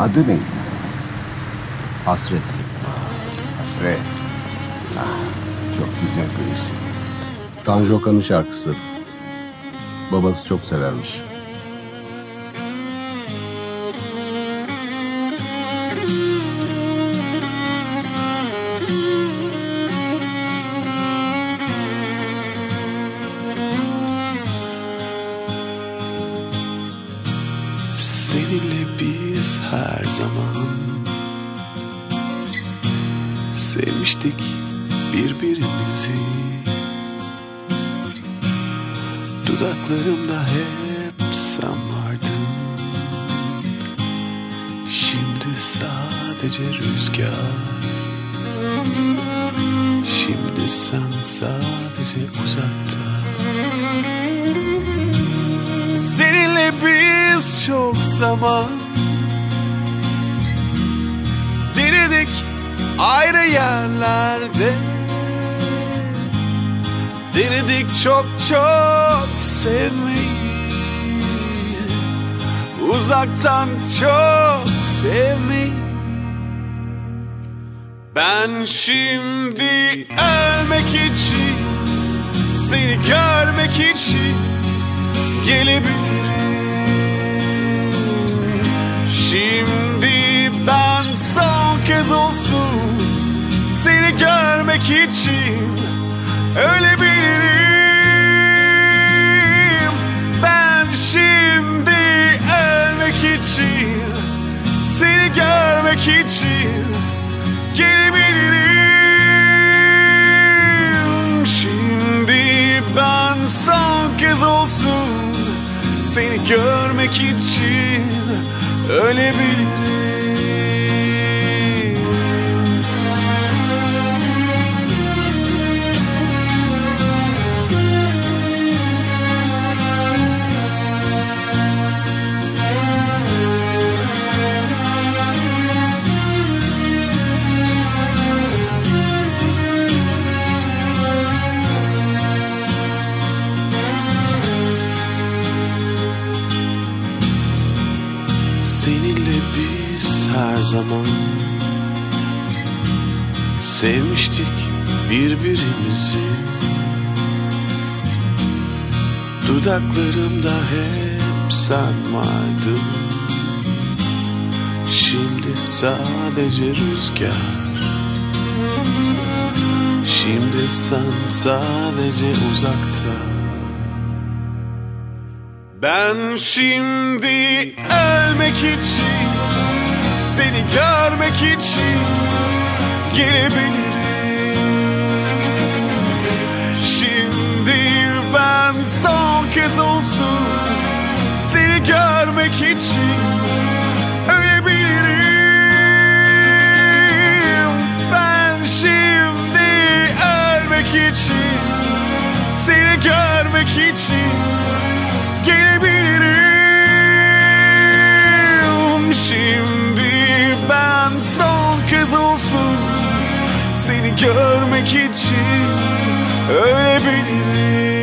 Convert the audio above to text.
Adı neydi? Hasret. Re. Ah, çok güzel bir isim. Tanju Okan'ın şarkısı. Babası çok severmiş. Biz her zaman Sevmiştik birbirimizi. Dudaklarımda hep sen vardın. Şimdi sadece rüzgar. Şimdi sen sadece uzakta. Seninle biz çok zaman Denedik ayrı yerlerde. Denedik çok çok sevmeyi. Uzaktan çok sevmeyi. Ben şimdi ölmek için Seni görmek için gelebilirim. Şimdi kez olsun Seni görmek için. Ölebilirim Ben şimdi ölmek için. Seni görmek için gelebilirim. Şimdi ben son kez olsun Seni görmek için. Ölebilirim her zaman. Sevmiştik birbirimizi. Dudaklarımda hep sen vardın. Şimdi sadece rüzgar. Şimdi sen sadece uzakta. Ben şimdi ölmek için Seni görmek için Gelebilirim. Şimdi ben son kez olsun Seni görmek için Ölebilirim. Ben şimdi ölmek için Seni görmek için Seni görmek için ölebilirim